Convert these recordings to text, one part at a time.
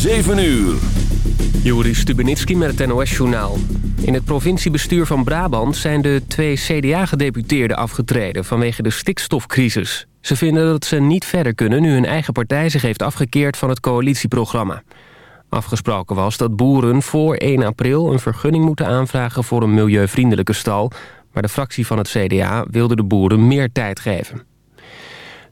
7 uur. Joris Stubenitski met het NOS-journaal. In het provinciebestuur van Brabant zijn de twee CDA-gedeputeerden afgetreden... vanwege de stikstofcrisis. Ze vinden dat ze niet verder kunnen nu hun eigen partij zich heeft afgekeerd van het coalitieprogramma. Afgesproken was dat boeren voor 1 april een vergunning moeten aanvragen voor een milieuvriendelijke stal... maar de fractie van het CDA wilde de boeren meer tijd geven.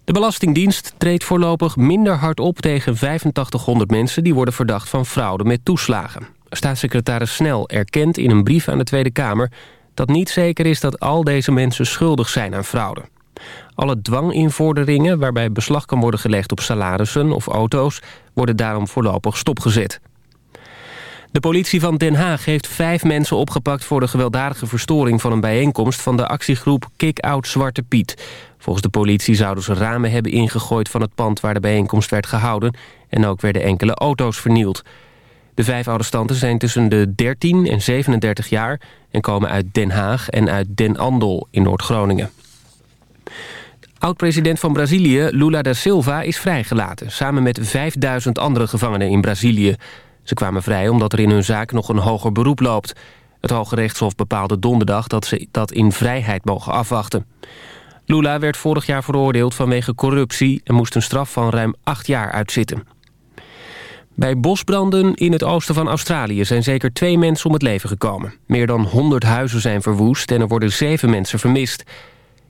De Belastingdienst treedt voorlopig minder hard op tegen 8500 mensen... die worden verdacht van fraude met toeslagen. Staatssecretaris Snel erkent in een brief aan de Tweede Kamer... dat niet zeker is dat al deze mensen schuldig zijn aan fraude. Alle dwanginvorderingen waarbij beslag kan worden gelegd op salarissen of auto's... worden daarom voorlopig stopgezet. De politie van Den Haag heeft vijf mensen opgepakt... voor de gewelddadige verstoring van een bijeenkomst... van de actiegroep Kick-Out Zwarte Piet. Volgens de politie zouden ze ramen hebben ingegooid... van het pand waar de bijeenkomst werd gehouden... en ook werden enkele auto's vernield. De vijf arrestanten zijn tussen de 13 en 37 jaar... en komen uit Den Haag en uit Den Andel in Noord-Groningen. Oud-president van Brazilië, Lula da Silva, is vrijgelaten... samen met 5000 andere gevangenen in Brazilië. Ze kwamen vrij omdat er in hun zaak nog een hoger beroep loopt. Het Hoge Rechtshof bepaalde donderdag dat ze dat in vrijheid mogen afwachten. Lula werd vorig jaar veroordeeld vanwege corruptie... en moest een straf van ruim acht jaar uitzitten. Bij bosbranden in het oosten van Australië zijn zeker twee mensen om het leven gekomen. Meer dan 100 huizen zijn verwoest en er worden zeven mensen vermist.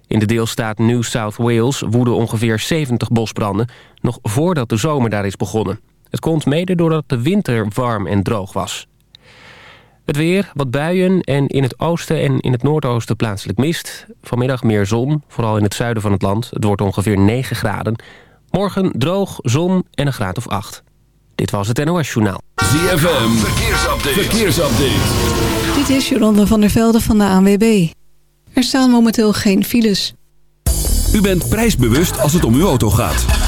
In de deelstaat New South Wales woeden ongeveer 70 bosbranden... nog voordat de zomer daar is begonnen. Het komt mede doordat de winter warm en droog was. Het weer, wat buien en in het oosten en in het noordoosten plaatselijk mist. Vanmiddag meer zon, vooral in het zuiden van het land. Het wordt ongeveer 9 graden. Morgen droog, zon en een graad of 8. Dit was het NOS Journaal. ZFM, verkeersupdate. verkeersupdate. Dit is Jolanda van der Velde van de ANWB. Er staan momenteel geen files. U bent prijsbewust als het om uw auto gaat.